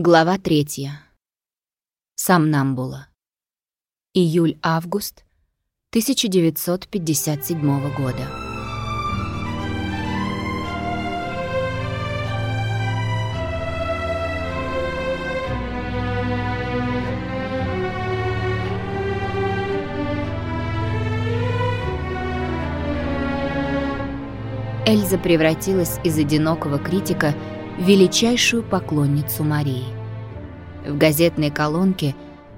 Глава третья. Самнамбула. Июль-август 1957 года. Эльза превратилась из одинокого критика величайшую поклонницу Марии. В газетной колонке,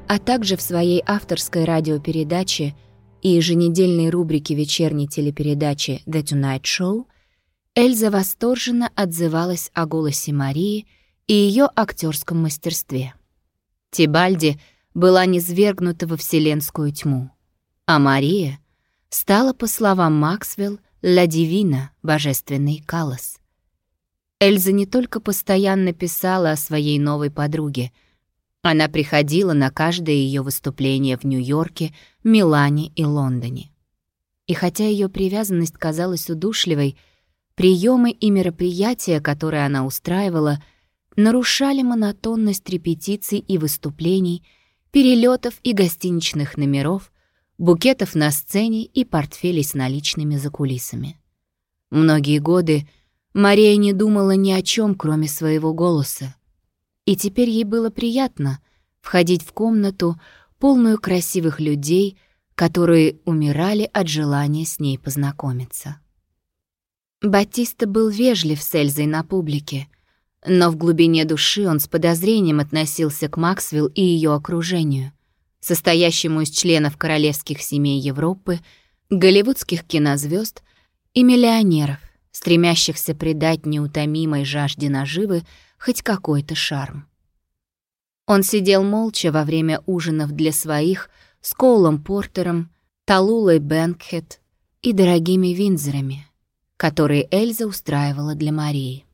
а также в своей авторской радиопередаче и еженедельной рубрике вечерней телепередачи «The Tonight Show» Эльза восторженно отзывалась о голосе Марии и ее актерском мастерстве. Тибальди была низвергнута во вселенскую тьму, а Мария стала, по словам Максвелл, «Ла Дивина» — божественный Калос. Эльза не только постоянно писала о своей новой подруге. Она приходила на каждое ее выступление в Нью-Йорке, Милане и Лондоне. И хотя ее привязанность казалась удушливой, приемы и мероприятия, которые она устраивала, нарушали монотонность репетиций и выступлений, перелетов и гостиничных номеров — букетов на сцене и портфелей с наличными за кулисами. Многие годы Мария не думала ни о чем, кроме своего голоса. И теперь ей было приятно входить в комнату, полную красивых людей, которые умирали от желания с ней познакомиться. Батиста был вежлив с Эльзой на публике, но в глубине души он с подозрением относился к Максвелл и ее окружению — состоящему из членов королевских семей Европы, голливудских кинозвезд и миллионеров, стремящихся придать неутомимой жажде наживы хоть какой-то шарм. Он сидел молча во время ужинов для своих с Коулом Портером, Талулой Бенкхет и дорогими Винзорами, которые Эльза устраивала для Марии.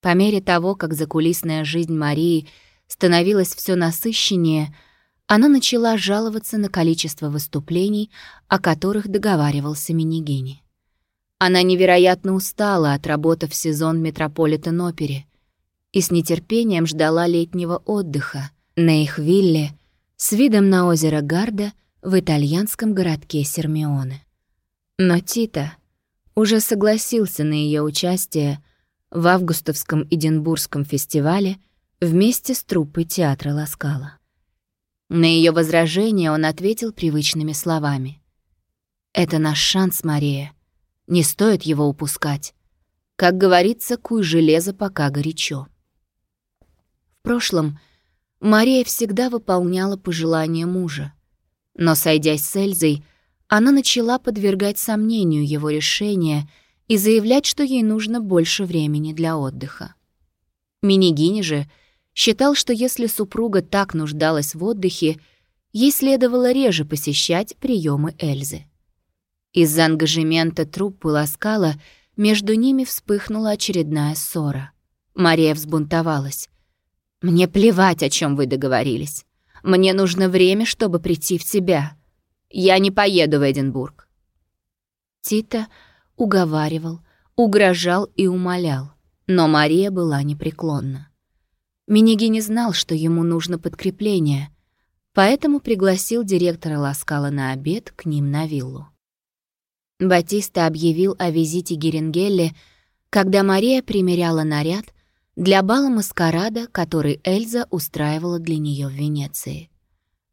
По мере того, как закулисная жизнь Марии становилась все насыщеннее — она начала жаловаться на количество выступлений, о которых договаривался Минигини. Она невероятно устала, отработав сезон Метрополитен-опере, и с нетерпением ждала летнего отдыха на их вилле с видом на озеро Гарда в итальянском городке Сермионе. Но Тита уже согласился на ее участие в августовском Эдинбургском фестивале вместе с труппой театра Ласкала. На ее возражение он ответил привычными словами. «Это наш шанс, Мария. Не стоит его упускать. Как говорится, куй железо, пока горячо». В прошлом Мария всегда выполняла пожелания мужа. Но, сойдясь с Эльзой, она начала подвергать сомнению его решения и заявлять, что ей нужно больше времени для отдыха. Минигини же — считал, что если супруга так нуждалась в отдыхе, ей следовало реже посещать приемы Эльзы. Из-за ангажемента труппы Ласкала между ними вспыхнула очередная ссора. Мария взбунтовалась. «Мне плевать, о чем вы договорились. Мне нужно время, чтобы прийти в себя. Я не поеду в Эдинбург». Тита уговаривал, угрожал и умолял, но Мария была непреклонна. Миниги не знал, что ему нужно подкрепление, поэтому пригласил директора Ласкала на обед к ним на виллу. Батиста объявил о визите Герингелли, когда Мария примеряла наряд для бала маскарада, который Эльза устраивала для нее в Венеции.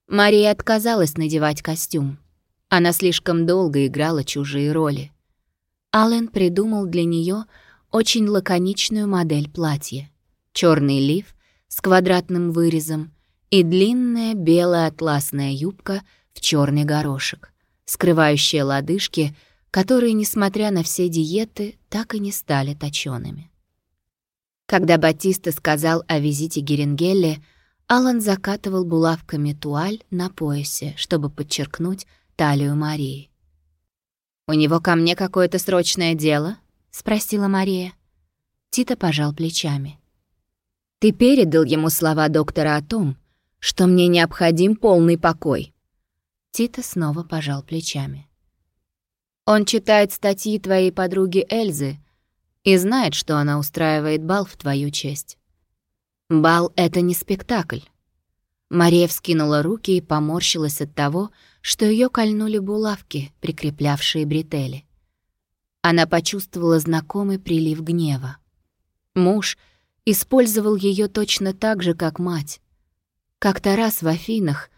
Мария отказалась надевать костюм. Она слишком долго играла чужие роли. Аллен придумал для нее очень лаконичную модель платья. черный лиф, с квадратным вырезом и длинная белая атласная юбка в черный горошек, скрывающая лодыжки, которые, несмотря на все диеты, так и не стали точёными. Когда Батиста сказал о визите Герингелли, Алан закатывал булавками туаль на поясе, чтобы подчеркнуть талию Марии. «У него ко мне какое-то срочное дело?» — спросила Мария. Тита пожал плечами. Ты передал ему слова доктора о том, что мне необходим полный покой. Тита снова пожал плечами. Он читает статьи твоей подруги Эльзы и знает, что она устраивает бал в твою честь. Бал — это не спектакль. Мария вскинула руки и поморщилась от того, что ее кольнули булавки, прикреплявшие бретели. Она почувствовала знакомый прилив гнева. Муж использовал ее точно так же, как мать. Как-то раз в Афинах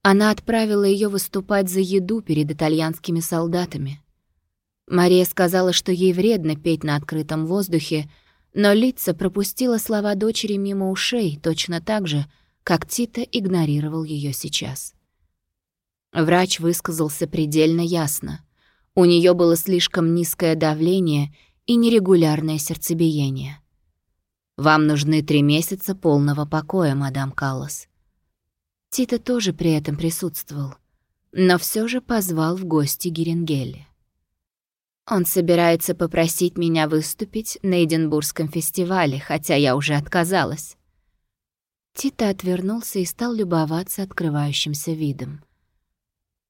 она отправила ее выступать за еду перед итальянскими солдатами. Мария сказала, что ей вредно петь на открытом воздухе, но Лица пропустила слова дочери мимо ушей точно так же, как Тита игнорировал ее сейчас. Врач высказался предельно ясно. У нее было слишком низкое давление и нерегулярное сердцебиение. «Вам нужны три месяца полного покоя, мадам Каллас». Тита тоже при этом присутствовал, но все же позвал в гости Геренгелли. Он собирается попросить меня выступить на Эдинбургском фестивале, хотя я уже отказалась. Тита отвернулся и стал любоваться открывающимся видом.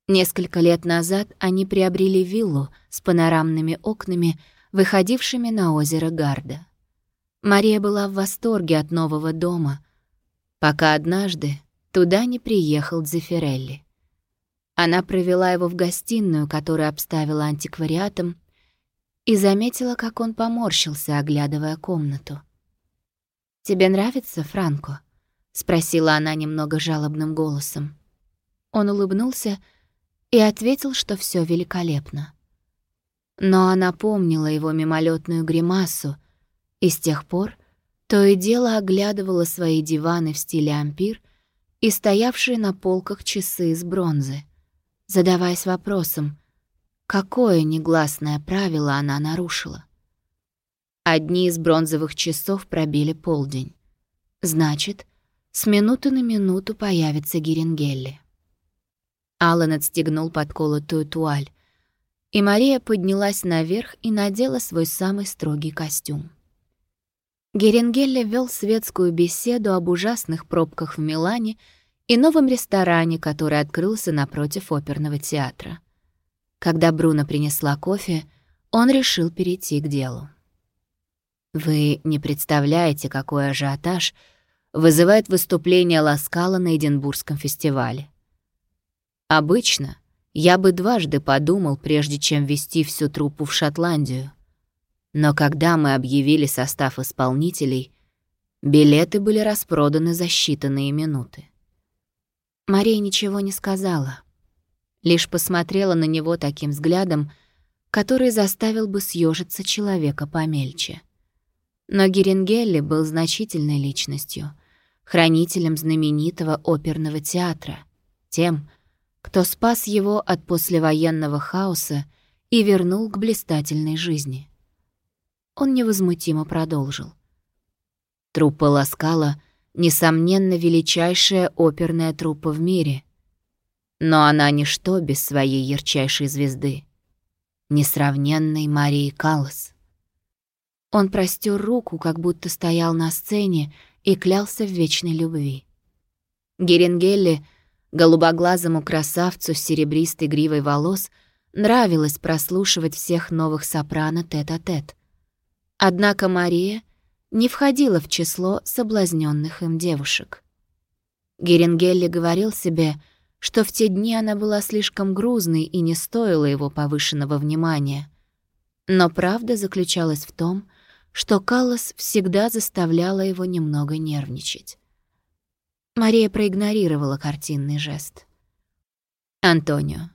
Несколько лет назад они приобрели виллу с панорамными окнами, выходившими на озеро Гарда. Мария была в восторге от нового дома, пока однажды туда не приехал Дзефирелли. Она провела его в гостиную, которую обставила антиквариатом, и заметила, как он поморщился, оглядывая комнату. «Тебе нравится, Франко?» — спросила она немного жалобным голосом. Он улыбнулся и ответил, что все великолепно. Но она помнила его мимолетную гримасу, и с тех пор то и дело оглядывала свои диваны в стиле ампир и стоявшие на полках часы из бронзы, задаваясь вопросом, Какое негласное правило она нарушила? Одни из бронзовых часов пробили полдень. Значит, с минуты на минуту появится Геренгелли. Аллан отстегнул подколотую туаль, и Мария поднялась наверх и надела свой самый строгий костюм. Геренгелли вел светскую беседу об ужасных пробках в Милане и новом ресторане, который открылся напротив оперного театра. Когда Бруно принесла кофе, он решил перейти к делу. Вы не представляете, какой ажиотаж вызывает выступление Ласкала на Эдинбургском фестивале. Обычно я бы дважды подумал, прежде чем вести всю труппу в Шотландию. Но когда мы объявили состав исполнителей, билеты были распроданы за считанные минуты. Мария ничего не сказала лишь посмотрела на него таким взглядом, который заставил бы съежиться человека помельче. Но Геренгелли был значительной личностью, хранителем знаменитого оперного театра, тем, кто спас его от послевоенного хаоса и вернул к блистательной жизни. Он невозмутимо продолжил. Труппа Ласкала — несомненно величайшая оперная труппа в мире — но она ничто без своей ярчайшей звезды, несравненной Марии Каллас. Он простер руку, как будто стоял на сцене и клялся в вечной любви. Геренгелли, голубоглазому красавцу с серебристой гривой волос, нравилось прослушивать всех новых сопрано тет-а-тет. -тет. Однако Мария не входила в число соблазненных им девушек. Геренгелли говорил себе — что в те дни она была слишком грузной и не стоила его повышенного внимания. Но правда заключалась в том, что Каллас всегда заставляла его немного нервничать. Мария проигнорировала картинный жест. «Антонио,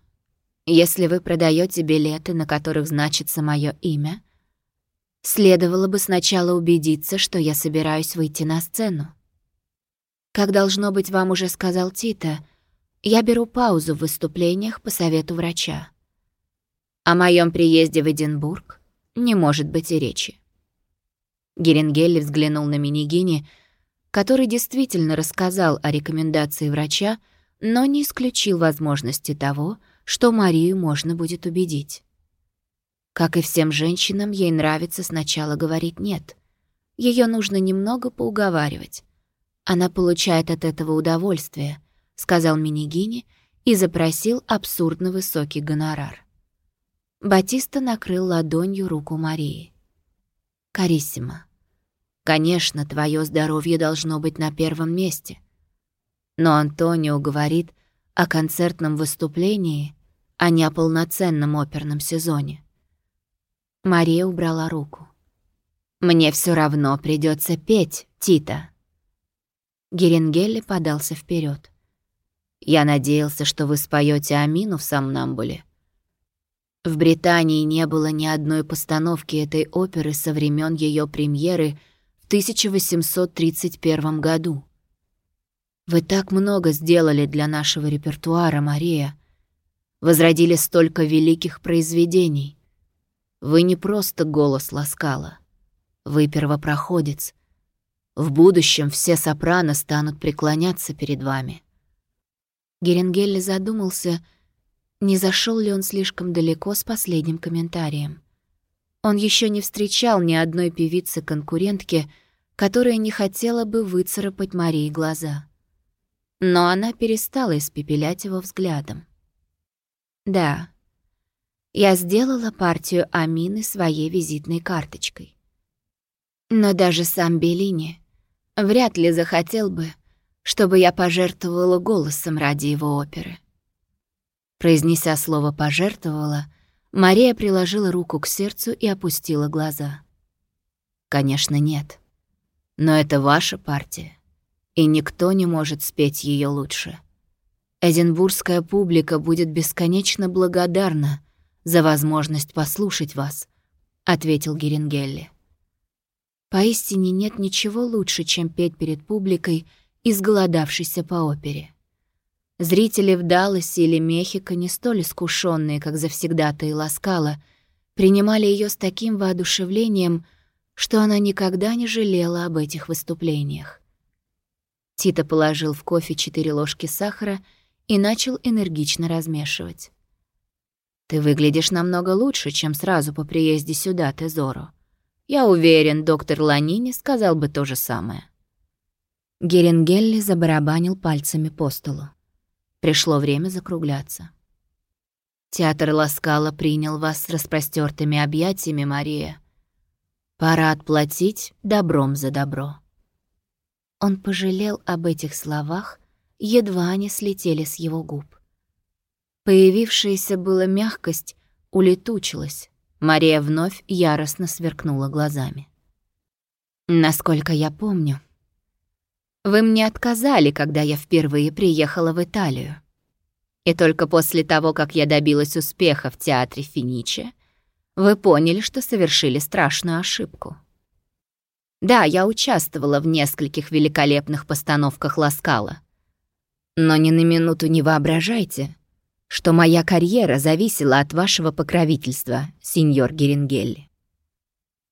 если вы продаете билеты, на которых значится мое имя, следовало бы сначала убедиться, что я собираюсь выйти на сцену. Как должно быть, вам уже сказал Тита, я беру паузу в выступлениях по совету врача. О моем приезде в Эдинбург не может быть и речи. Геренгелли взглянул на Минигини, который действительно рассказал о рекомендации врача, но не исключил возможности того, что Марию можно будет убедить. Как и всем женщинам, ей нравится сначала говорить «нет». Ее нужно немного поуговаривать. Она получает от этого удовольствие — сказал Минигини и запросил абсурдно высокий гонорар. Батиста накрыл ладонью руку Марии. «Кариссима, Конечно, твое здоровье должно быть на первом месте. Но Антонио говорит о концертном выступлении, а не о полноценном оперном сезоне. Мария убрала руку. «Мне все равно придется петь, Тита». Геренгелли подался вперед. «Я надеялся, что вы споете Амину в Самнамбуле. В Британии не было ни одной постановки этой оперы со времен ее премьеры в 1831 году. Вы так много сделали для нашего репертуара, Мария. Возродили столько великих произведений. Вы не просто голос ласкала. Вы первопроходец. В будущем все сопрано станут преклоняться перед вами. Геренгелли задумался, не зашел ли он слишком далеко с последним комментарием. Он еще не встречал ни одной певицы-конкурентки, которая не хотела бы выцарапать Марии глаза. Но она перестала испепелять его взглядом. «Да, я сделала партию Амины своей визитной карточкой. Но даже сам Беллини вряд ли захотел бы, чтобы я пожертвовала голосом ради его оперы. Произнеся слово «пожертвовала», Мария приложила руку к сердцу и опустила глаза. «Конечно, нет. Но это ваша партия, и никто не может спеть ее лучше. Эдинбургская публика будет бесконечно благодарна за возможность послушать вас», — ответил Геренгелли. Поистине нет ничего лучше, чем петь перед публикой, изголодавшейся по опере. Зрители в Далласе или Мехико, не столь искушенные, как завсегда-то и ласкала, принимали ее с таким воодушевлением, что она никогда не жалела об этих выступлениях. Тита положил в кофе четыре ложки сахара и начал энергично размешивать. «Ты выглядишь намного лучше, чем сразу по приезде сюда, Тезоро. Я уверен, доктор Ланини сказал бы то же самое». Геренгелли забарабанил пальцами по столу. Пришло время закругляться. Театр Ласкала принял вас с распростертыми объятиями, Мария. Пора отплатить добром за добро. Он пожалел об этих словах, едва они слетели с его губ. Появившаяся была мягкость улетучилась. Мария вновь яростно сверкнула глазами. «Насколько я помню, вы мне отказали, когда я впервые приехала в Италию. И только после того, как я добилась успеха в театре Финиче, вы поняли, что совершили страшную ошибку. Да, я участвовала в нескольких великолепных постановках Ласкала. Но ни на минуту не воображайте, что моя карьера зависела от вашего покровительства, сеньор Герингелли.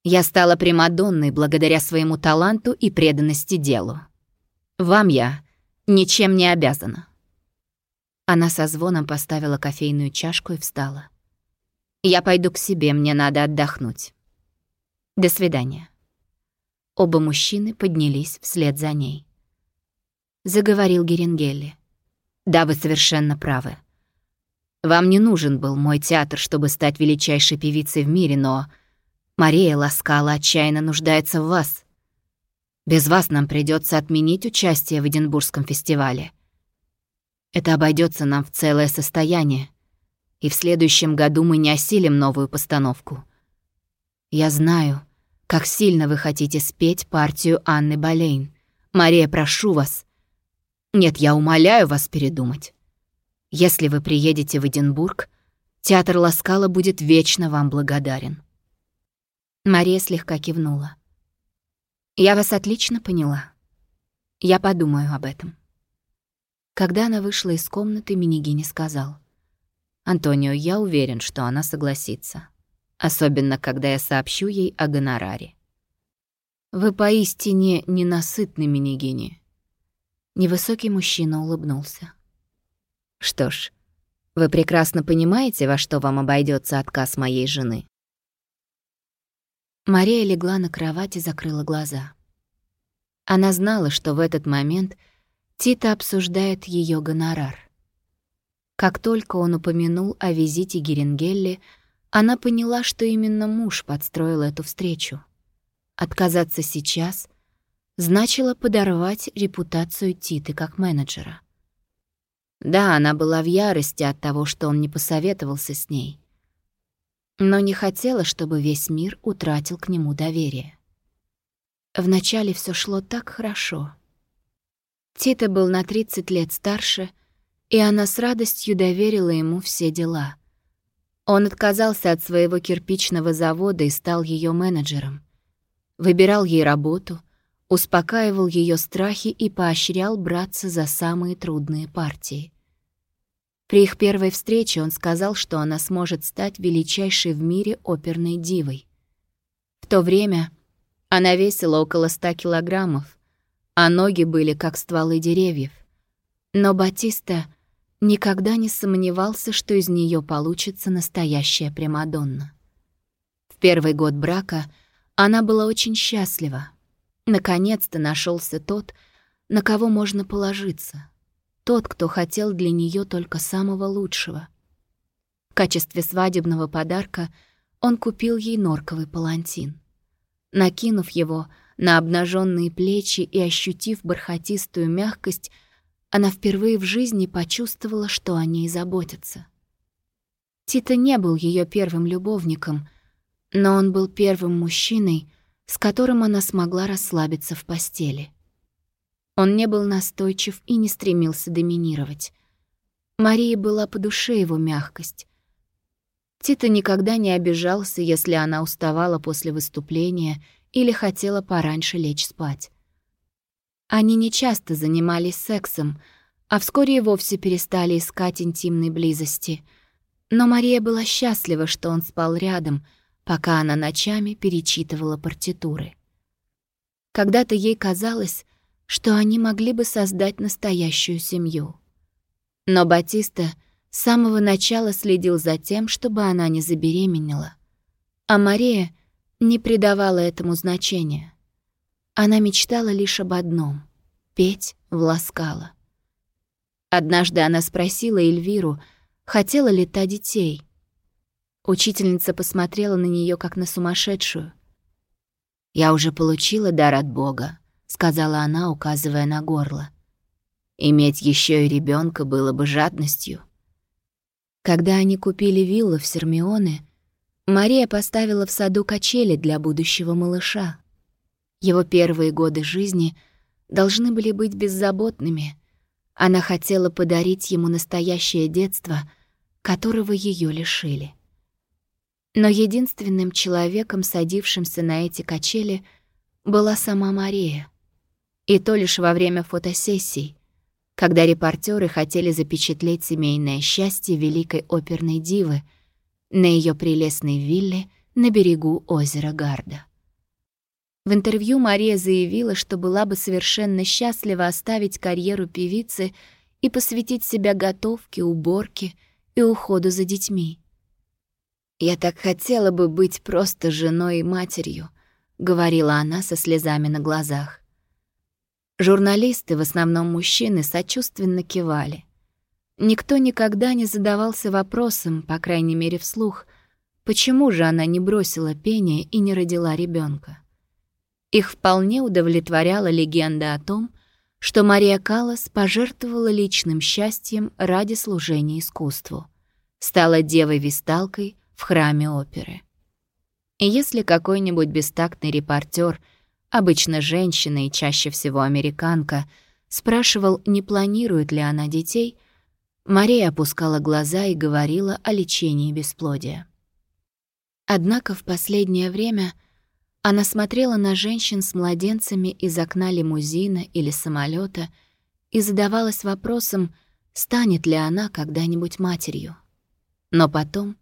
Я стала Примадонной благодаря своему таланту и преданности делу. Вам я ничем не обязана». Она со звоном поставила кофейную чашку и встала. «Я пойду к себе, мне надо отдохнуть. До свидания». Оба мужчины поднялись вслед за ней. Заговорил Геренгелли. «Да, вы совершенно правы. Вам не нужен был мой театр, чтобы стать величайшей певицей в мире, но Мария Ласкала отчаянно нуждается в вас. Без вас нам придется отменить участие в Эдинбургском фестивале. Это обойдется нам в целое состояние, и в следующем году мы не осилим новую постановку. Я знаю, как сильно вы хотите спеть партию Анны Болейн. Мария, прошу вас. Нет, я умоляю вас передумать. Если вы приедете в Эдинбург, театр Ласкала будет вечно вам благодарен». Мария слегка кивнула. «Я вас отлично поняла. Я подумаю об этом». Когда она вышла из комнаты, Минигини сказал. «Антонио, я уверен, что она согласится. Особенно, когда я сообщу ей о гонораре». «Вы поистине ненасытны, Минигини». Невысокий мужчина улыбнулся. Что ж, вы прекрасно понимаете, во что вам обойдется отказ моей жены. Мария легла на кровать и закрыла глаза. Она знала, что в этот момент Тита обсуждает ее гонорар. Как только он упомянул о визите Геренгелли, она поняла, что именно муж подстроил эту встречу. Отказаться сейчас значило подорвать репутацию Титы как менеджера. Да, она была в ярости от того, что он не посоветовался с ней, но не хотела, чтобы весь мир утратил к нему доверие. Вначале все шло так хорошо. Тита был на 30 лет старше, и она с радостью доверила ему все дела. Он отказался от своего кирпичного завода и стал ее менеджером. Выбирал ей работу, успокаивал ее страхи и поощрял браться за самые трудные партии. При их первой встрече он сказал, что она сможет стать величайшей в мире оперной дивой. В то время она весила около ста килограммов, а ноги были как стволы деревьев. Но Батиста никогда не сомневался, что из нее получится настоящая Примадонна. В первый год брака она была очень счастлива. Наконец-то нашелся тот, на кого можно положиться. Тот, кто хотел для нее только самого лучшего. В качестве свадебного подарка он купил ей норковый палантин. Накинув его на обнаженные плечи и ощутив бархатистую мягкость, она впервые в жизни почувствовала, что о ней заботятся. Тита не был ее первым любовником, но он был первым мужчиной, с которым она смогла расслабиться в постели. Он не был настойчив и не стремился доминировать. Марии была по душе его мягкость. Тита никогда не обижался, если она уставала после выступления или хотела пораньше лечь спать. Они не часто занимались сексом, а вскоре и вовсе перестали искать интимной близости. Но Мария была счастлива, что он спал рядом, пока она ночами перечитывала партитуры. Когда-то ей казалось, что они могли бы создать настоящую семью. Но Батиста с самого начала следил за тем, чтобы она не забеременела. А Мария не придавала этому значения. Она мечтала лишь об одном — петь в Ласкало. Однажды она спросила Эльвиру, хотела ли та детей. Учительница посмотрела на нее как на сумасшедшую. «Я уже получила дар от Бога», — сказала она, указывая на горло. «Иметь еще и ребенка было бы жадностью». Когда они купили виллу в Сермионе, Мария поставила в саду качели для будущего малыша. Его первые годы жизни должны были быть беззаботными. Она хотела подарить ему настоящее детство, которого ее лишили. Но единственным человеком, садившимся на эти качели, была сама Мария. И то лишь во время фотосессий, когда репортеры хотели запечатлеть семейное счастье великой оперной дивы на ее прелестной вилле на берегу озера Гарда. В интервью Мария заявила, что была бы совершенно счастлива оставить карьеру певицы и посвятить себя готовке, уборке и уходу за детьми. «Я так хотела бы быть просто женой и матерью», — говорила она со слезами на глазах. Журналисты, в основном мужчины, сочувственно кивали. Никто никогда не задавался вопросом, по крайней мере вслух, почему же она не бросила пение и не родила ребенка. Их вполне удовлетворяла легенда о том, что Мария Каллас пожертвовала личным счастьем ради служения искусству, стала девой-висталкой в храме оперы. И если какой-нибудь бестактный репортер, обычно женщина и чаще всего американка, спрашивал, не планирует ли она детей, Мария опускала глаза и говорила о лечении бесплодия. Однако в последнее время — она смотрела на женщин с младенцами из окна лимузина или самолета и задавалась вопросом, станет ли она когда-нибудь матерью. Но потом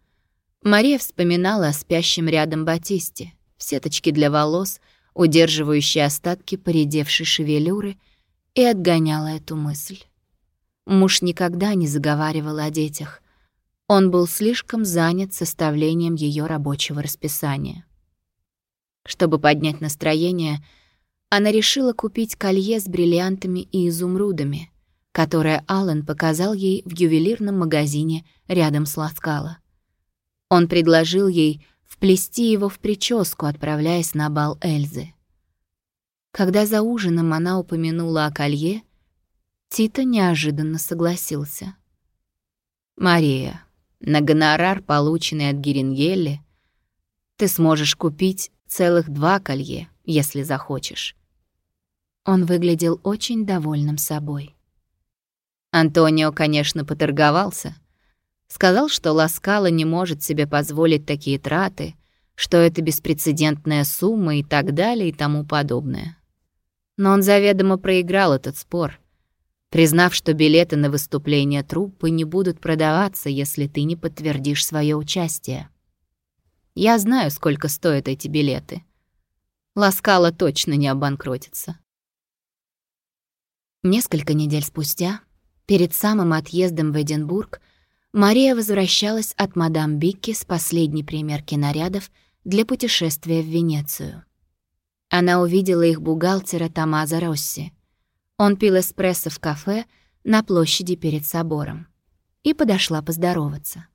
Мария вспоминала о спящем рядом Батисте, сеточке для волос, удерживающей остатки поредевшей шевелюры, и отгоняла эту мысль. Муж никогда не заговаривал о детях. Он был слишком занят составлением ее рабочего расписания. Чтобы поднять настроение, она решила купить колье с бриллиантами и изумрудами, которое Аллен показал ей в ювелирном магазине рядом с Ласкало. Он предложил ей вплести его в прическу, отправляясь на бал Эльзы. Когда за ужином она упомянула о колье, Тита неожиданно согласился. «Мария, на гонорар, полученный от Герингелли, ты сможешь купить целых два колье, если захочешь». Он выглядел очень довольным собой. Антонио, конечно, поторговался. Сказал, что Ласкала не может себе позволить такие траты, что это беспрецедентная сумма и так далее и тому подобное. Но он заведомо проиграл этот спор, признав, что билеты на выступление труппы не будут продаваться, если ты не подтвердишь свое участие. Я знаю, сколько стоят эти билеты. Ласкала точно не обанкротится. Несколько недель спустя, перед самым отъездом в Эдинбург, Мария возвращалась от мадам Бикки с последней примерки нарядов для путешествия в Венецию. Она увидела их бухгалтера Томазо Росси. Он пил эспрессо в кафе на площади перед собором. И подошла поздороваться.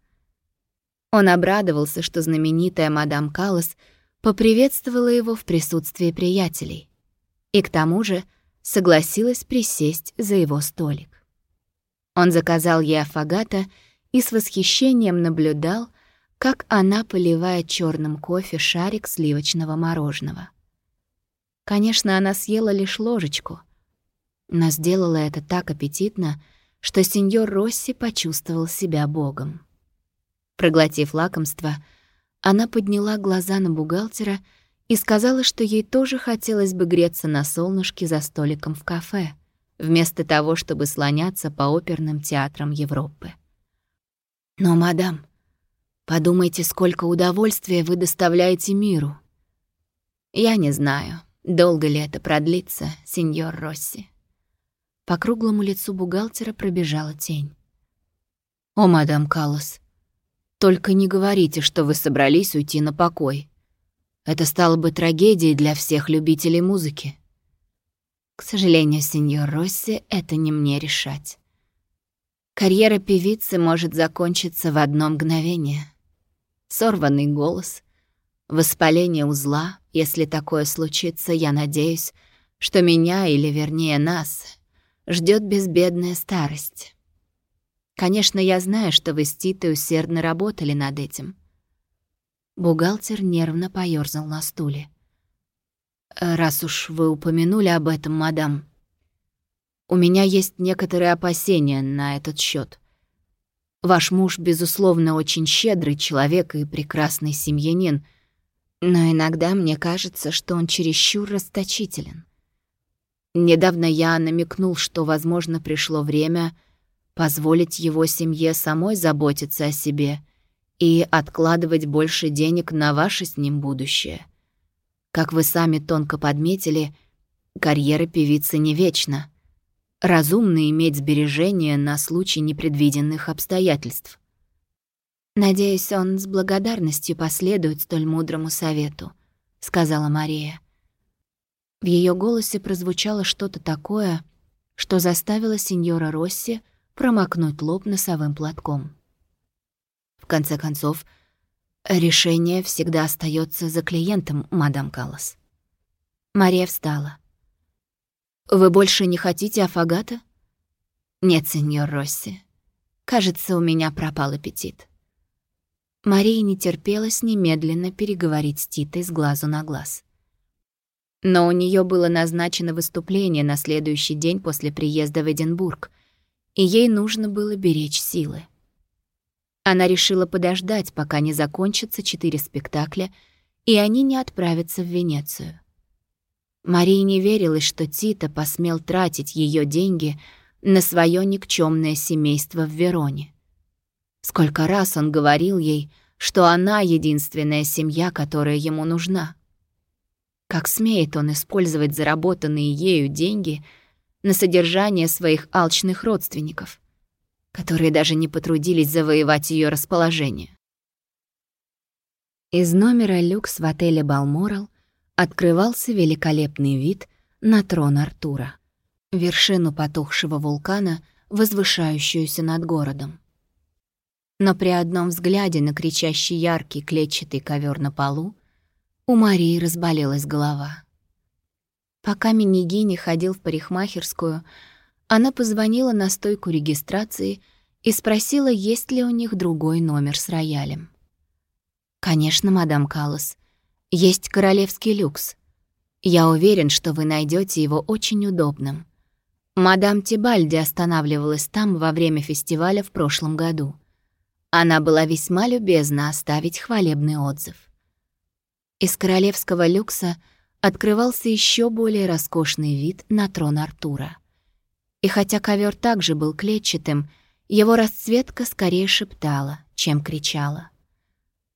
Он обрадовался, что знаменитая мадам Каллас поприветствовала его в присутствии приятелей. И к тому же согласилась присесть за его столик. Он заказал ей афагата и с восхищением наблюдал, как она поливает черным кофе шарик сливочного мороженого. Конечно, она съела лишь ложечку, но сделала это так аппетитно, что сеньор Росси почувствовал себя богом. Проглотив лакомство, она подняла глаза на бухгалтера и сказала, что ей тоже хотелось бы греться на солнышке за столиком в кафе, вместо того, чтобы слоняться по оперным театрам Европы. «Но, мадам, подумайте, сколько удовольствия вы доставляете миру». «Я не знаю, долго ли это продлится, сеньор Росси». По круглому лицу бухгалтера пробежала тень. «О, мадам Каллас, только не говорите, что вы собрались уйти на покой. Это стало бы трагедией для всех любителей музыки. К сожалению, сеньор Росси, это не мне решать. Карьера певицы может закончиться в одно мгновение. Сорванный голос, воспаление узла. Если такое случится, я надеюсь, что меня, или вернее нас, ждет безбедная старость. Конечно, я знаю, что вы с Титой усердно работали над этим. Бухгалтер нервно поёрзал на стуле. «Раз уж вы упомянули об этом, мадам, у меня есть некоторые опасения на этот счет. Ваш муж, безусловно, очень щедрый человек и прекрасный семьянин, но иногда мне кажется, что он чересчур расточителен. Недавно я намекнул, что, возможно, пришло время позволить его семье самой заботиться о себе — и откладывать больше денег на ваше с ним будущее. Как вы сами тонко подметили, карьера певицы не вечна. Разумно иметь сбережения на случай непредвиденных обстоятельств. «Надеюсь, он с благодарностью последует столь мудрому совету», — сказала Мария. В ее голосе прозвучало что-то такое, что заставило сеньора Росси промокнуть лоб носовым платком конце концов, решение всегда остается за клиентом, мадам Каллас. Мария встала. «Вы больше не хотите афагата?» «Нет, сеньор Росси. Кажется, у меня пропал аппетит». Марии не терпелось немедленно переговорить с Титой с глазу на глаз. Но у нее было назначено выступление на следующий день после приезда в Эдинбург, и ей нужно было беречь силы. Она решила подождать, пока не закончатся четыре спектакля, и они не отправятся в Венецию. Марии не верилось, что Тита посмел тратить ее деньги на свое никчемное семейство в Вероне. Сколько раз он говорил ей, что она единственная семья, которая ему нужна. Как смеет он использовать заработанные ею деньги на содержание своих алчных родственников? которые даже не потрудились завоевать ее расположение. Из номера люкс в отеле «Балморал» открывался великолепный вид на трон Артура, вершину потухшего вулкана, возвышающуюся над городом. Но при одном взгляде на кричащий яркий клетчатый ковер на полу у Марии разболелась голова. Пока Минигини ходил в парикмахерскую, она позвонила на стойку регистрации и спросила, есть ли у них другой номер с роялем. «Конечно, мадам Каллас. Есть королевский люкс. Я уверен, что вы найдете его очень удобным. Мадам Тибальди останавливалась там во время фестиваля в прошлом году. Она была весьма любезна оставить хвалебный отзыв. Из королевского люкса открывался еще более роскошный вид на трон Артура. И хотя ковер также был клетчатым, его расцветка скорее шептала, чем кричала.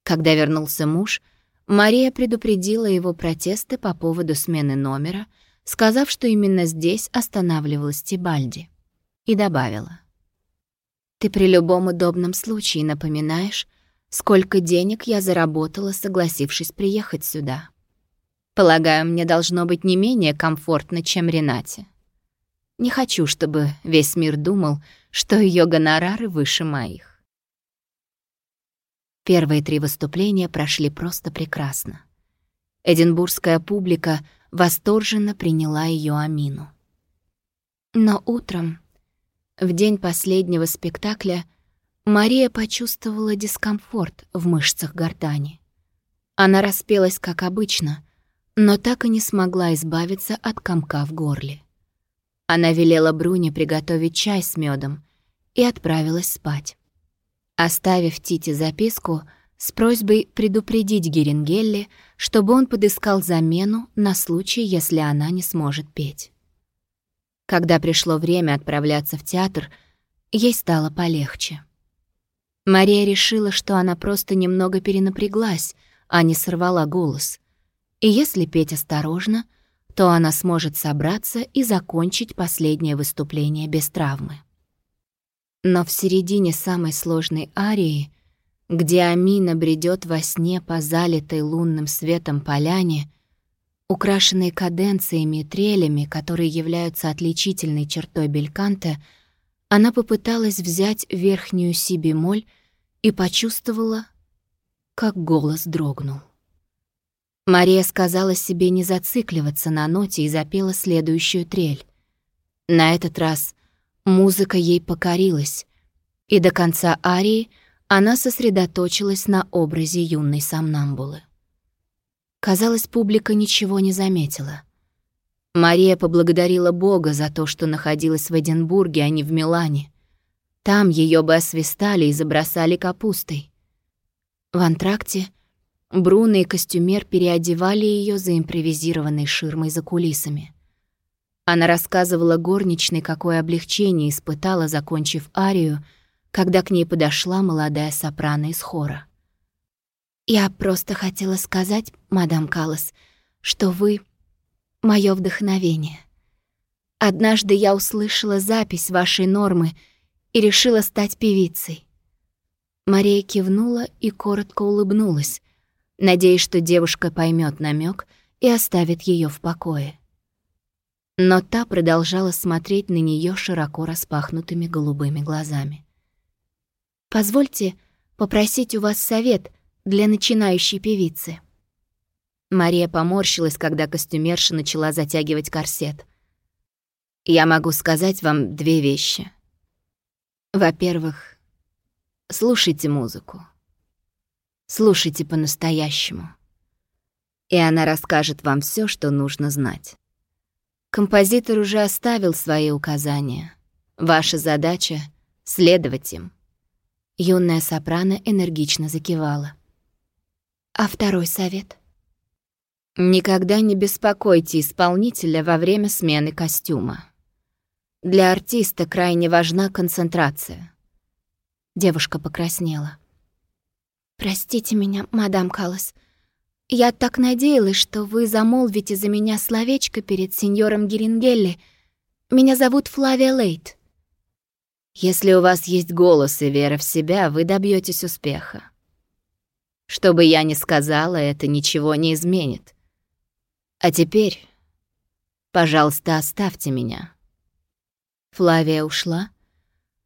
Когда вернулся муж, Мария предупредила его протесты по поводу смены номера, сказав, что именно здесь останавливалась Тибальди, и добавила. «Ты при любом удобном случае напоминаешь, сколько денег я заработала, согласившись приехать сюда. Полагаю, мне должно быть не менее комфортно, чем Ренате. Не хочу, чтобы весь мир думал, что ее гонорары выше моих. Первые три выступления прошли просто прекрасно. Эдинбургская публика восторженно приняла ее Амину. Но утром, в день последнего спектакля, Мария почувствовала дискомфорт в мышцах гортани. Она распелась, как обычно, но так и не смогла избавиться от комка в горле. Она велела Бруне приготовить чай с медом и отправилась спать оставив Тите записку с просьбой предупредить Герингелли, чтобы он подыскал замену на случай, если она не сможет петь. Когда пришло время отправляться в театр, ей стало полегче. Мария решила, что она просто немного перенапряглась, а не сорвала голос. И если петь осторожно, то она сможет собраться и закончить последнее выступление без травмы. Но в середине самой сложной арии, где Амина бредет во сне по залитой лунным светом поляне, украшенной каденциями и трелями, которые являются отличительной чертой бельканта, она попыталась взять верхнюю си-бемоль и почувствовала, как голос дрогнул. Мария сказала себе не зацикливаться на ноте и запела следующую трель. На этот раз Музыка ей покорилась, и до конца арии она сосредоточилась на образе юной сомнамбулы. Казалось, публика ничего не заметила. Мария поблагодарила Бога за то, что находилась в Эдинбурге, а не в Милане. Там ее бы освистали и забросали капустой. В антракте Бруно и костюмер переодевали ее за импровизированной ширмой за кулисами. Она рассказывала горничной, какое облегчение испытала, закончив арию, когда к ней подошла молодая сопрано из хора. «Я просто хотела сказать, мадам Каллас, что вы — мое вдохновение. Однажды я услышала запись вашей нормы и решила стать певицей». Мария кивнула и коротко улыбнулась, надеясь, что девушка поймет намек и оставит ее в покое. Но та продолжала смотреть на нее широко распахнутыми голубыми глазами. «Позвольте попросить у вас совет для начинающей певицы». Мария поморщилась, когда костюмерша начала затягивать корсет. «Я могу сказать вам две вещи. Во-первых, слушайте музыку. Слушайте по-настоящему. И она расскажет вам все, что нужно знать. Композитор уже оставил свои указания. Ваша задача — следовать им. Юная сопрано энергично закивала. А второй совет? Никогда не беспокойте исполнителя во время смены костюма. Для артиста крайне важна концентрация. Девушка покраснела. «Простите меня, мадам Каллас, я так надеялась, что вы замолвите за меня словечко перед сеньором Герингелли. Меня зовут Флавия Лейт. Если у вас есть голос и вера в себя, вы добьетесь успеха. Что бы я ни сказала, это ничего не изменит. А теперь, пожалуйста, оставьте меня. Флавия ушла,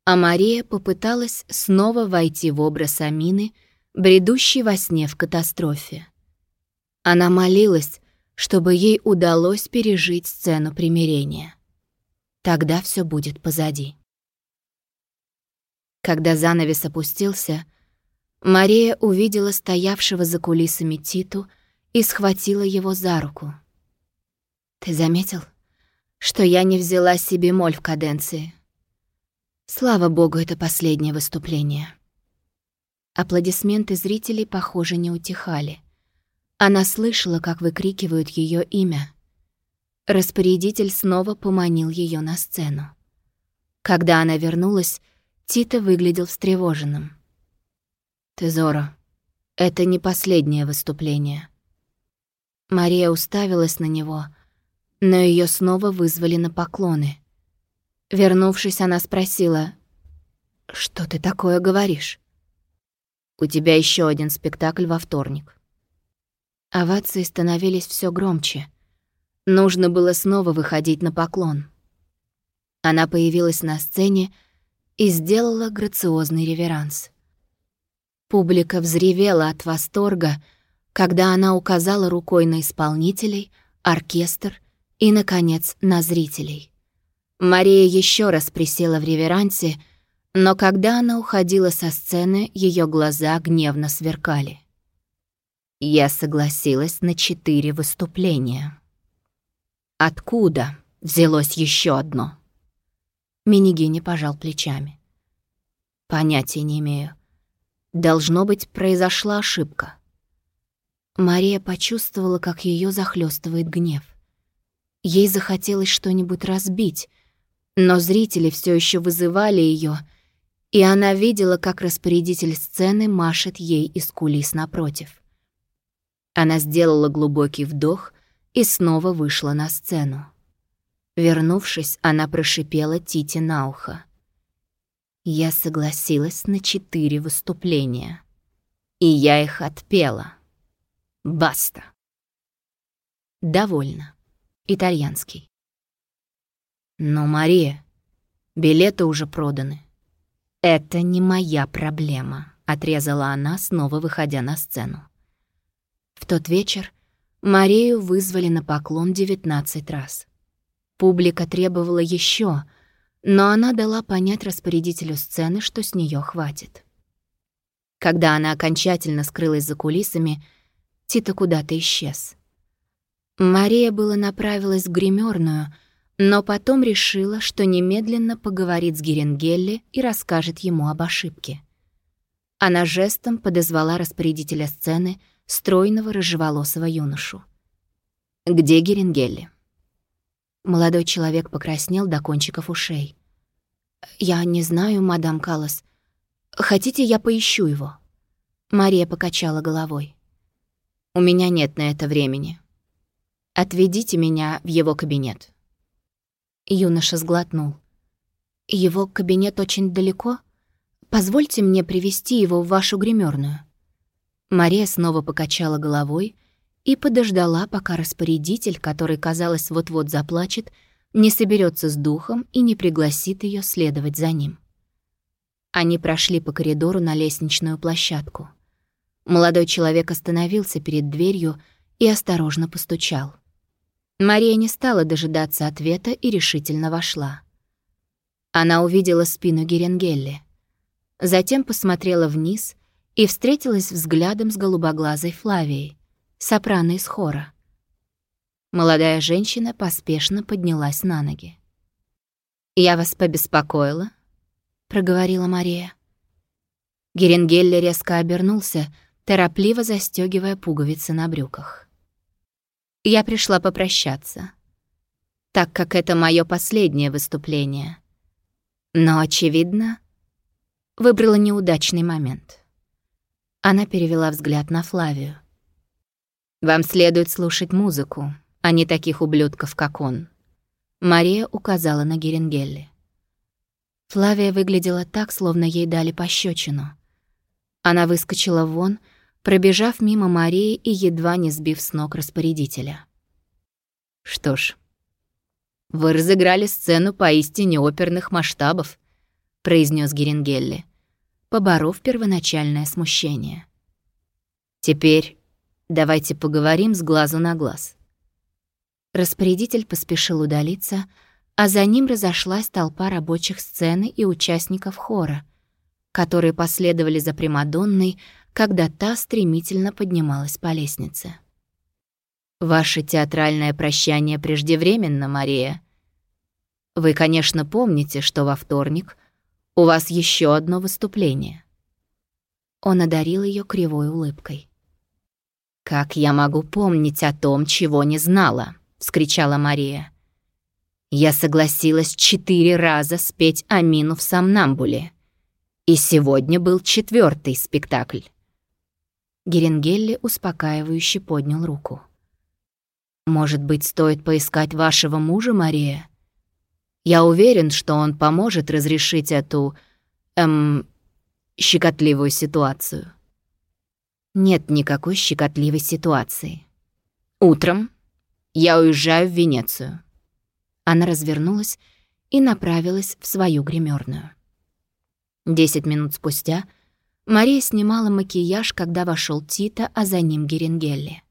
а Мария попыталась снова войти в образ Амины, бредущей во сне в катастрофе. Она молилась, чтобы ей удалось пережить сцену примирения. Тогда все будет позади. Когда занавес опустился, Мария увидела стоявшего за кулисами Титу и схватила его за руку. «Ты заметил, что я не взяла себе моль в каденции?» Слава богу, это последнее выступление. Аплодисменты зрителей, похоже, не утихали. Она слышала, как выкрикивают ее имя. Распорядитель снова поманил ее на сцену. Когда она вернулась, Тита выглядел встревоженным. «Тезора, это не последнее выступление». Мария уставилась на него, но ее снова вызвали на поклоны. Вернувшись, она спросила, «Что ты такое говоришь?» «У тебя еще один спектакль во вторник». Овации становились все громче. Нужно было снова выходить на поклон. Она появилась на сцене и сделала грациозный реверанс. Публика взревела от восторга, когда она указала рукой на исполнителей, оркестр и, наконец, на зрителей. Мария еще раз присела в реверансе, но когда она уходила со сцены, ее глаза гневно сверкали. Я согласилась на четыре выступления. Откуда взялось еще одно? Минигини пожал плечами. Понятия не имею. Должно быть, произошла ошибка. Мария почувствовала, как ее захлестывает гнев. Ей захотелось что-нибудь разбить, но зрители все еще вызывали ее, и она видела, как распорядитель сцены машет ей из кулис напротив. Она сделала глубокий вдох и снова вышла на сцену. Вернувшись, она прошипела Тите на ухо. Я согласилась на четыре выступления. И я их отпела. Баста. Довольно. Итальянский. «Но, Мария, билеты уже проданы». «Это не моя проблема», — отрезала она, снова выходя на сцену. В тот вечер Марию вызвали на поклон 19 раз. Публика требовала еще, но она дала понять распорядителю сцены, что с нее хватит. Когда она окончательно скрылась за кулисами, Тита куда-то исчез. Мария было направилась в гримерную — но потом решила, что немедленно поговорит с Геренгелли и расскажет ему об ошибке. Она жестом подозвала распорядителя сцены, стройного рыжеволосого юношу. «Где Геренгелли?» Молодой человек покраснел до кончиков ушей. «Я не знаю, мадам Каллас. Хотите, я поищу его?» Мария покачала головой. «У меня нет на это времени. Отведите меня в его кабинет». Юноша сглотнул. «Его кабинет очень далеко? Позвольте мне привести его в вашу гримерную. Мария снова покачала головой и подождала, пока распорядитель, который, казалось, вот-вот заплачет, не соберется с духом и не пригласит ее следовать за ним. Они прошли по коридору на лестничную площадку. Молодой человек остановился перед дверью и осторожно постучал. Мария не стала дожидаться ответа и решительно вошла. Она увидела спину Геренгелли. Затем посмотрела вниз и встретилась взглядом с голубоглазой Флавией, сопрано из хора. Молодая женщина поспешно поднялась на ноги. «Я вас побеспокоила?» — проговорила Мария. Геренгелли резко обернулся, торопливо застегивая пуговицы на брюках я пришла попрощаться, так как это мое последнее выступление. Но, очевидно, выбрала неудачный момент. Она перевела взгляд на Флавию. «Вам следует слушать музыку, а не таких ублюдков, как он». Мария указала на Геренгелли. Флавия выглядела так, словно ей дали пощечину. Она выскочила вон, пробежав мимо Марии и едва не сбив с ног распорядителя. «Что ж, вы разыграли сцену поистине оперных масштабов», — произнес Герингелли, поборов первоначальное смущение. «Теперь давайте поговорим с глазу на глаз». Распорядитель поспешил удалиться, а за ним разошлась толпа рабочих сцены и участников хора, которые последовали за Примадонной, когда та стремительно поднималась по лестнице. «Ваше театральное прощание преждевременно, Мария. Вы, конечно, помните, что во вторник у вас еще одно выступление». Он одарил ее кривой улыбкой. «Как я могу помнить о том, чего не знала?» — вскричала Мария. «Я согласилась четыре раза спеть Амину в Самнамбуле. И сегодня был четвертый спектакль». Геренгелли успокаивающе поднял руку. «Может быть, стоит поискать вашего мужа, Мария? Я уверен, что он поможет разрешить эту, эм, щекотливую ситуацию». «Нет никакой щекотливой ситуации. Утром я уезжаю в Венецию». Она развернулась и направилась в свою гримерную. Десять минут спустя — Мария снимала макияж, когда вошел Тита, а за ним Геренгелли.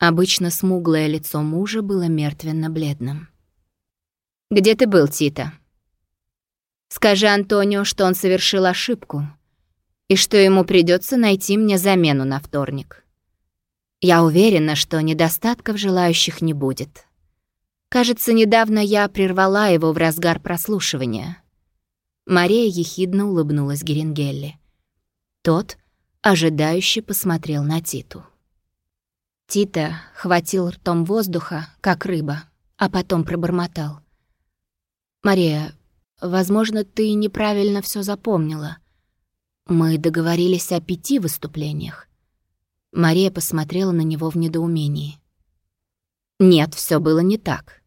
Обычно смуглое лицо мужа было мертвенно-бледным. «Где ты был, Тита?» «Скажи Антонио, что он совершил ошибку и что ему придется найти мне замену на вторник. Я уверена, что недостатков желающих не будет. Кажется, недавно я прервала его в разгар прослушивания». Мария ехидно улыбнулась Геренгелли. Тот ожидающе посмотрел на Титу. Тита хватил ртом воздуха, как рыба, а потом пробормотал. «Мария, возможно, ты неправильно все запомнила. Мы договорились о пяти выступлениях». Мария посмотрела на него в недоумении. «Нет, все было не так.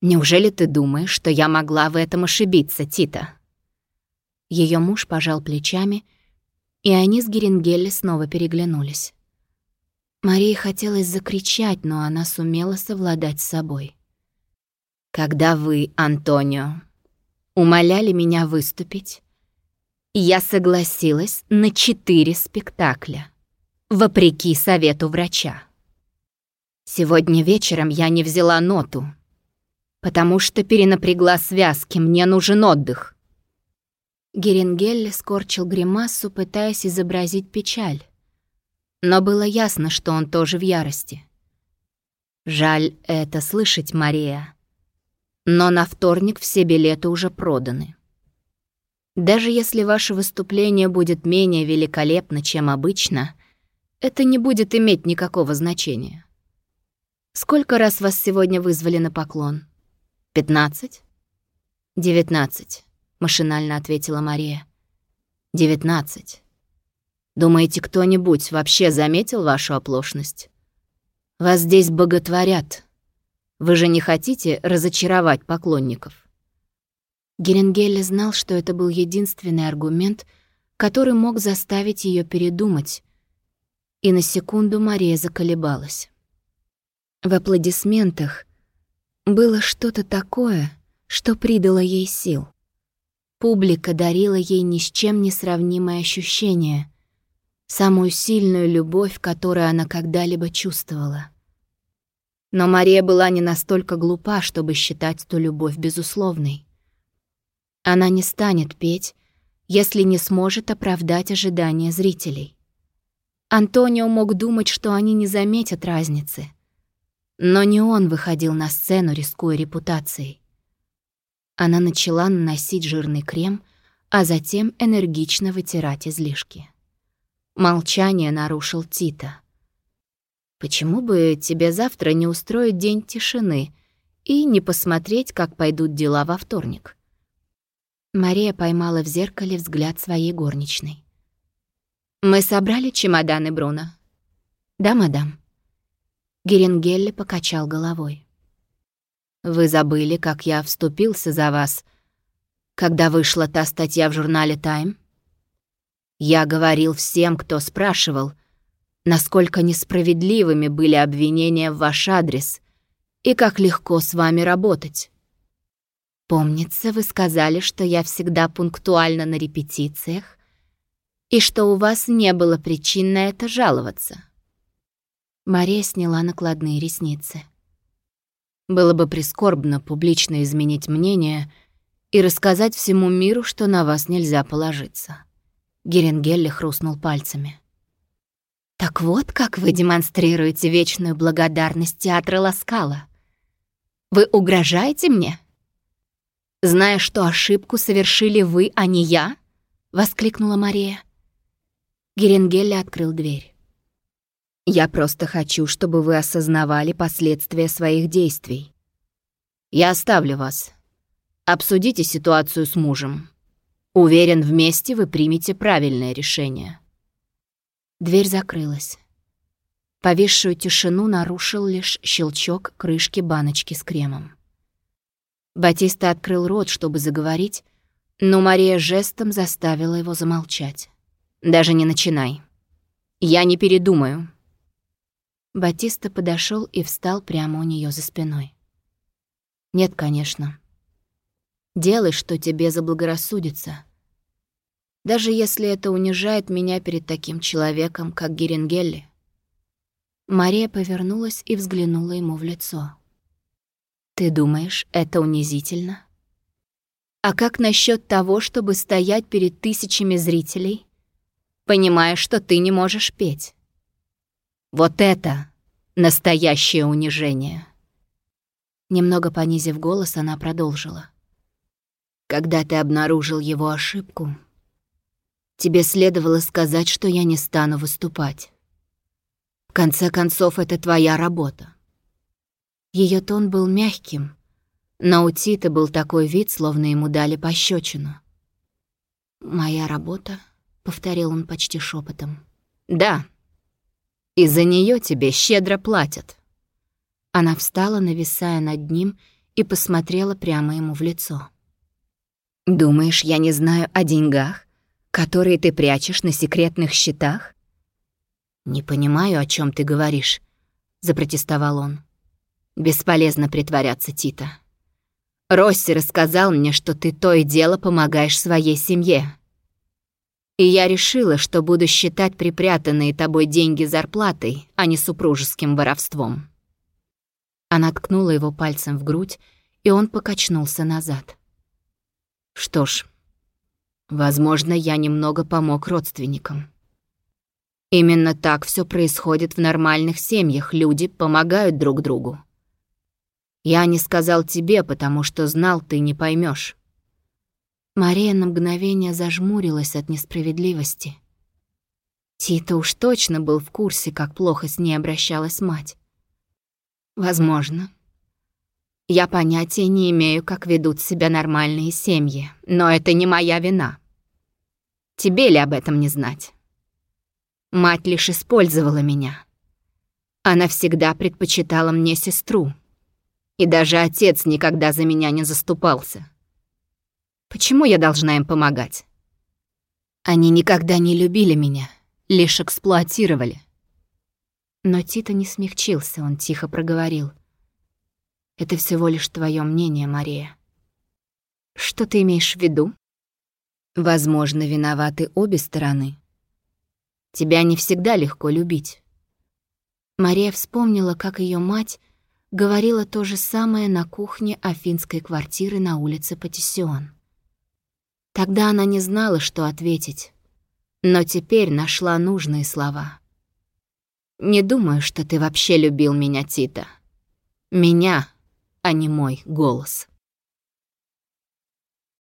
Неужели ты думаешь, что я могла в этом ошибиться, Тита?» Ее муж пожал плечами и они с Герингелли снова переглянулись. Марии хотелось закричать, но она сумела совладать с собой. «Когда вы, Антонио, умоляли меня выступить, я согласилась на четыре спектакля, вопреки совету врача. Сегодня вечером я не взяла ноту, потому что перенапрягла связки, мне нужен отдых. Герингелли скорчил гримасу, пытаясь изобразить печаль. Но было ясно, что он тоже в ярости. «Жаль это слышать, Мария. Но на вторник все билеты уже проданы. Даже если ваше выступление будет менее великолепно, чем обычно, это не будет иметь никакого значения. Сколько раз вас сегодня вызвали на поклон? Пятнадцать? Девятнадцать машинально ответила Мария. «Девятнадцать. Думаете, кто-нибудь вообще заметил вашу оплошность? Вас здесь боготворят. Вы же не хотите разочаровать поклонников?» Геренгелли знал, что это был единственный аргумент, который мог заставить ее передумать, и на секунду Мария заколебалась. В аплодисментах было что-то такое, что придало ей сил. Публика дарила ей ни с чем не сравнимое ощущение, самую сильную любовь, которую она когда-либо чувствовала. Но Мария была не настолько глупа, чтобы считать эту любовь безусловной. Она не станет петь, если не сможет оправдать ожидания зрителей. Антонио мог думать, что они не заметят разницы. Но не он выходил на сцену, рискуя репутацией. Она начала наносить жирный крем, а затем энергично вытирать излишки. Молчание нарушил Тита. «Почему бы тебе завтра не устроить день тишины и не посмотреть, как пойдут дела во вторник?» Мария поймала в зеркале взгляд своей горничной. «Мы собрали чемоданы, Бруно?» «Да, мадам». Геренгелли покачал головой. Вы забыли, как я вступился за вас, когда вышла та статья в журнале «Тайм»? Я говорил всем, кто спрашивал, насколько несправедливыми были обвинения в ваш адрес и как легко с вами работать. Помнится, вы сказали, что я всегда пунктуальна на репетициях и что у вас не было причин на это жаловаться. Мария сняла накладные ресницы. Было бы прискорбно публично изменить мнение и рассказать всему миру, что на вас нельзя положиться. Геренгелли хрустнул пальцами. «Так вот, как вы демонстрируете вечную благодарность театра Ласкала. Вы угрожаете мне?» «Зная, что ошибку совершили вы, а не я?» — воскликнула Мария. Геренгелли открыл дверь. «Я просто хочу, чтобы вы осознавали последствия своих действий. Я оставлю вас. Обсудите ситуацию с мужем. Уверен, вместе вы примете правильное решение». Дверь закрылась. Повисшую тишину нарушил лишь щелчок крышки баночки с кремом. Батиста открыл рот, чтобы заговорить, но Мария жестом заставила его замолчать. «Даже не начинай. Я не передумаю». Батиста подошел и встал прямо у нее за спиной. «Нет, конечно. Делай, что тебе заблагорассудится. Даже если это унижает меня перед таким человеком, как Геренгелли». Мария повернулась и взглянула ему в лицо. Ты думаешь, это унизительно? А как насчет того, чтобы стоять перед тысячами зрителей, понимая, что ты не можешь петь? Вот это настоящее унижение. Немного понизив голос, она продолжила. Когда ты обнаружил его ошибку, тебе следовало сказать, что я не стану выступать. В конце концов, это твоя работа. Ее тон был мягким, но у Тита был такой вид, словно ему дали пощечину. «Моя работа», — повторил он почти шепотом. «Да, и за нее тебе щедро платят». Она встала, нависая над ним, и посмотрела прямо ему в лицо. «Думаешь, я не знаю о деньгах, которые ты прячешь на секретных счетах?» «Не понимаю, о чем ты говоришь», — запротестовал он. Бесполезно притворяться, Тита. Росси рассказал мне, что ты то и дело помогаешь своей семье. И я решила, что буду считать припрятанные тобой деньги зарплатой, а не супружеским воровством. Она ткнула его пальцем в грудь, и он покачнулся назад. Что ж, возможно, я немного помог родственникам. Именно так все происходит в нормальных семьях, люди помогают друг другу. Я не сказал тебе, потому что знал, ты не поймешь. Мария на мгновение зажмурилась от несправедливости. Тита уж точно был в курсе, как плохо с ней обращалась мать. Возможно. Я понятия не имею, как ведут себя нормальные семьи, но это не моя вина. Тебе ли об этом не знать? Мать лишь использовала меня. Она всегда предпочитала мне сестру. И даже отец никогда за меня не заступался. Почему я должна им помогать? Они никогда не любили меня, лишь эксплуатировали. Но Тита не смягчился, он тихо проговорил. «Это всего лишь твое мнение, Мария». «Что ты имеешь в виду?» «Возможно, виноваты обе стороны. Тебя не всегда легко любить». Мария вспомнила, как ее мать говорила то же самое на кухне афинской квартиры на улице Патиссион. Тогда она не знала, что ответить, но теперь нашла нужные слова. «Не думаю, что ты вообще любил меня, Тита. Меня, а не мой голос».